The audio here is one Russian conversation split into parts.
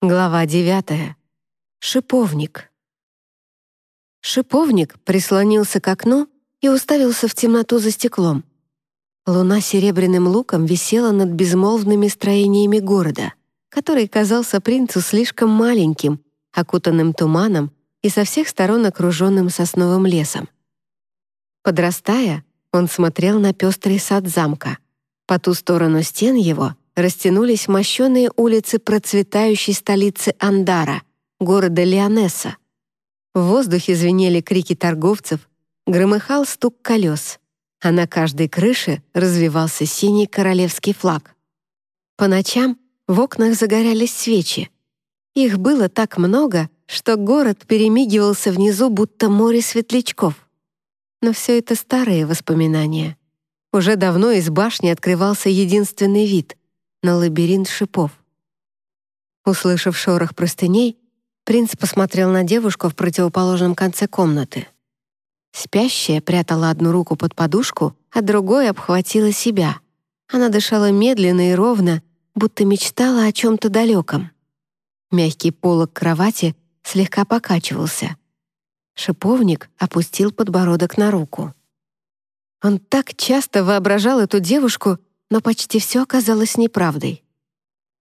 Глава 9. Шиповник. Шиповник прислонился к окну и уставился в темноту за стеклом. Луна серебряным луком висела над безмолвными строениями города, который казался принцу слишком маленьким, окутанным туманом и со всех сторон окруженным сосновым лесом. Подрастая, он смотрел на пестрый сад замка. По ту сторону стен его — растянулись мощеные улицы процветающей столицы Андара, города Лионесса. В воздухе звенели крики торговцев, громыхал стук колес, а на каждой крыше развивался синий королевский флаг. По ночам в окнах загорялись свечи. Их было так много, что город перемигивался внизу, будто море светлячков. Но все это старые воспоминания. Уже давно из башни открывался единственный вид на лабиринт шипов. Услышав шорох простыней, принц посмотрел на девушку в противоположном конце комнаты. Спящая прятала одну руку под подушку, а другой обхватила себя. Она дышала медленно и ровно, будто мечтала о чем-то далеком. Мягкий полог кровати слегка покачивался. Шиповник опустил подбородок на руку. Он так часто воображал эту девушку, но почти все оказалось неправдой.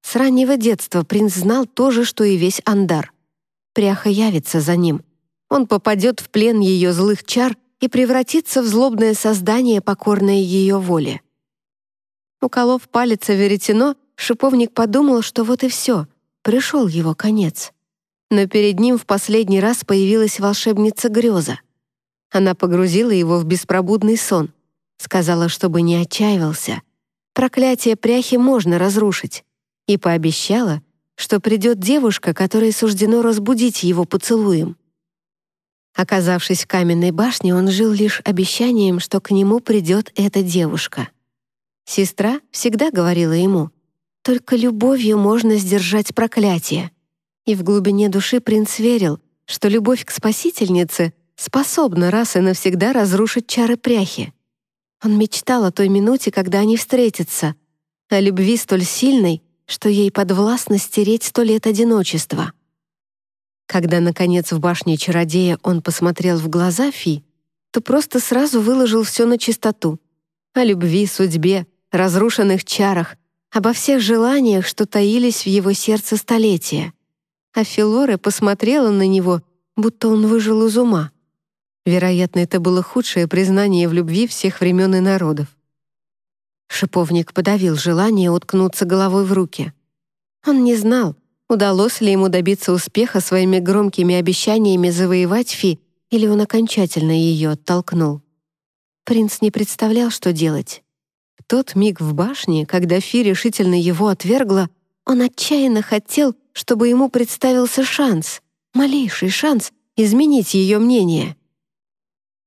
С раннего детства принц знал то же, что и весь Андар. Пряха явится за ним. Он попадет в плен ее злых чар и превратится в злобное создание, покорное ее воле. Уколов палец о веретено, шиповник подумал, что вот и все, пришел его конец. Но перед ним в последний раз появилась волшебница Греза. Она погрузила его в беспробудный сон, сказала, чтобы не отчаивался, проклятие пряхи можно разрушить, и пообещала, что придет девушка, которой суждено разбудить его поцелуем. Оказавшись в каменной башне, он жил лишь обещанием, что к нему придет эта девушка. Сестра всегда говорила ему, «Только любовью можно сдержать проклятие». И в глубине души принц верил, что любовь к спасительнице способна раз и навсегда разрушить чары пряхи. Он мечтал о той минуте, когда они встретятся, о любви столь сильной, что ей подвластно стереть сто лет одиночества. Когда, наконец, в башне чародея он посмотрел в глаза Фи, то просто сразу выложил все на чистоту. О любви, судьбе, разрушенных чарах, обо всех желаниях, что таились в его сердце столетия. А Филоре посмотрела на него, будто он выжил из ума. Вероятно, это было худшее признание в любви всех времен и народов. Шиповник подавил желание уткнуться головой в руки. Он не знал, удалось ли ему добиться успеха своими громкими обещаниями завоевать Фи, или он окончательно ее оттолкнул. Принц не представлял, что делать. Тот миг в башне, когда Фи решительно его отвергла, он отчаянно хотел, чтобы ему представился шанс, малейший шанс изменить ее мнение.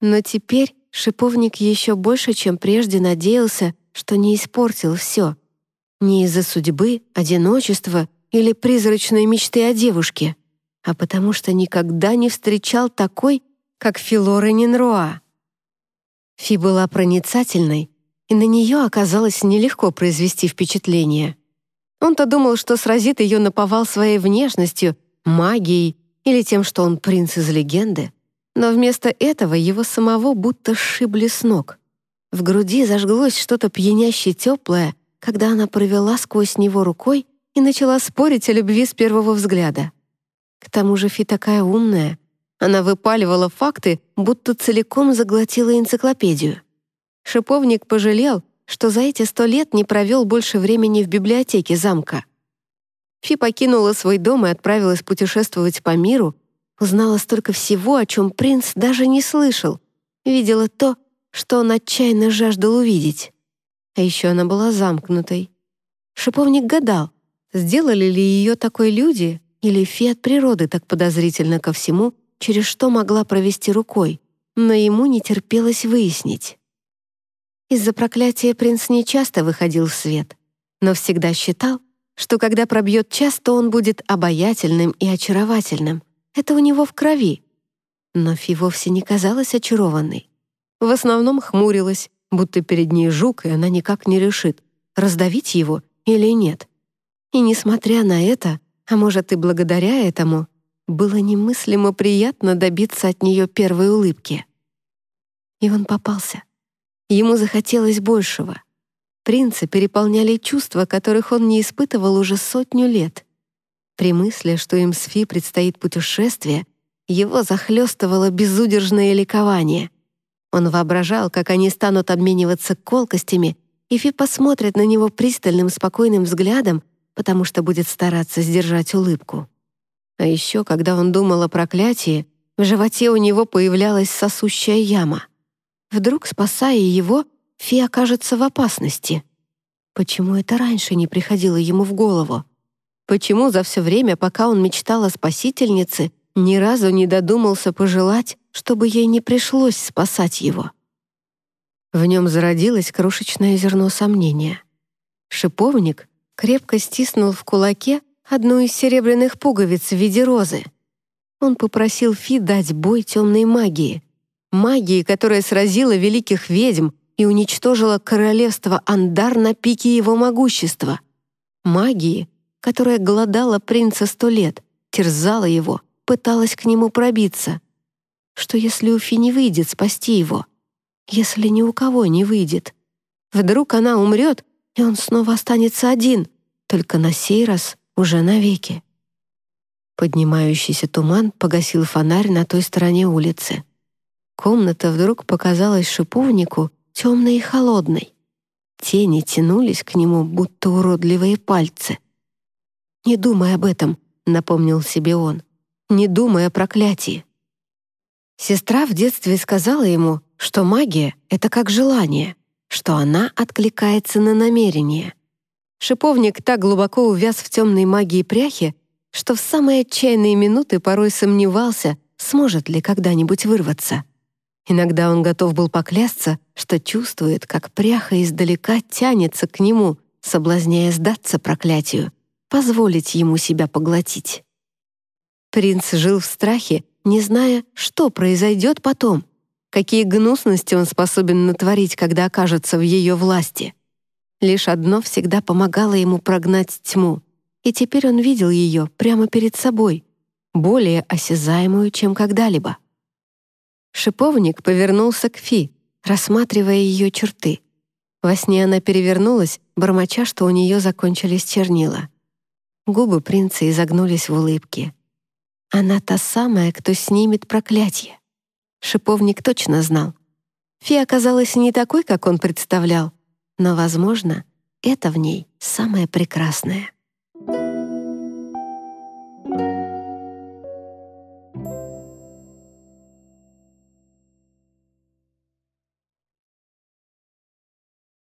Но теперь шиповник еще больше, чем прежде, надеялся, что не испортил все. Не из-за судьбы, одиночества или призрачной мечты о девушке, а потому что никогда не встречал такой, как Филора Нинруа. Фи была проницательной, и на нее оказалось нелегко произвести впечатление. Он-то думал, что сразит ее наповал своей внешностью, магией или тем, что он принц из легенды. Но вместо этого его самого будто сшибли с ног. В груди зажглось что-то пьяняще теплое, когда она провела сквозь него рукой и начала спорить о любви с первого взгляда. К тому же Фи такая умная. Она выпаливала факты, будто целиком заглотила энциклопедию. Шиповник пожалел, что за эти сто лет не провел больше времени в библиотеке замка. Фи покинула свой дом и отправилась путешествовать по миру, Узнала столько всего, о чем принц даже не слышал. Видела то, что он отчаянно жаждал увидеть. А еще она была замкнутой. Шиповник гадал, сделали ли ее такой люди, или фи от природы так подозрительно ко всему, через что могла провести рукой, но ему не терпелось выяснить. Из-за проклятия принц не часто выходил в свет, но всегда считал, что когда пробьет час, то он будет обаятельным и очаровательным, это у него в крови. Но Фи вовсе не казалась очарованной. В основном хмурилась, будто перед ней жук, и она никак не решит, раздавить его или нет. И несмотря на это, А может, и благодаря этому было немыслимо приятно добиться от нее первой улыбки. И он попался. Ему захотелось большего. Принца переполняли чувства, которых он не испытывал уже сотню лет. При мысли, что им с Фи предстоит путешествие, его захлестывало безудержное ликование. Он воображал, как они станут обмениваться колкостями, и Фи посмотрит на него пристальным, спокойным взглядом, потому что будет стараться сдержать улыбку. А еще, когда он думал о проклятии, в животе у него появлялась сосущая яма. Вдруг, спасая его, Фи окажется в опасности. Почему это раньше не приходило ему в голову? Почему за все время, пока он мечтал о спасительнице, ни разу не додумался пожелать, чтобы ей не пришлось спасать его? В нем зародилось крошечное зерно сомнения. Шиповник крепко стиснул в кулаке одну из серебряных пуговиц в виде розы. Он попросил Фи дать бой темной магии. Магии, которая сразила великих ведьм и уничтожила королевство Андар на пике его могущества. Магии, которая голодала принца сто лет, терзала его, пыталась к нему пробиться. Что если у Фи не выйдет спасти его? Если ни у кого не выйдет? Вдруг она умрет, и он снова останется один, только на сей раз уже навеки. Поднимающийся туман погасил фонарь на той стороне улицы. Комната вдруг показалась шиповнику темной и холодной. Тени тянулись к нему, будто уродливые пальцы. «Не думай об этом», — напомнил себе он. «Не думай о проклятии». Сестра в детстве сказала ему, что магия — это как желание, что она откликается на намерение. Шиповник так глубоко увяз в темной магии пряхи, что в самые отчаянные минуты порой сомневался, сможет ли когда-нибудь вырваться. Иногда он готов был поклясться, что чувствует, как пряха издалека тянется к нему, соблазняя сдаться проклятию, позволить ему себя поглотить. Принц жил в страхе, не зная, что произойдет потом, какие гнусности он способен натворить, когда окажется в ее власти — Лишь одно всегда помогало ему прогнать тьму, и теперь он видел ее прямо перед собой, более осязаемую, чем когда-либо. Шиповник повернулся к Фи, рассматривая ее черты. Во сне она перевернулась, бормоча, что у нее закончились чернила. Губы принца изогнулись в улыбке. Она та самая, кто снимет проклятие. Шиповник точно знал. Фи оказалась не такой, как он представлял, но, возможно, это в ней самое прекрасное.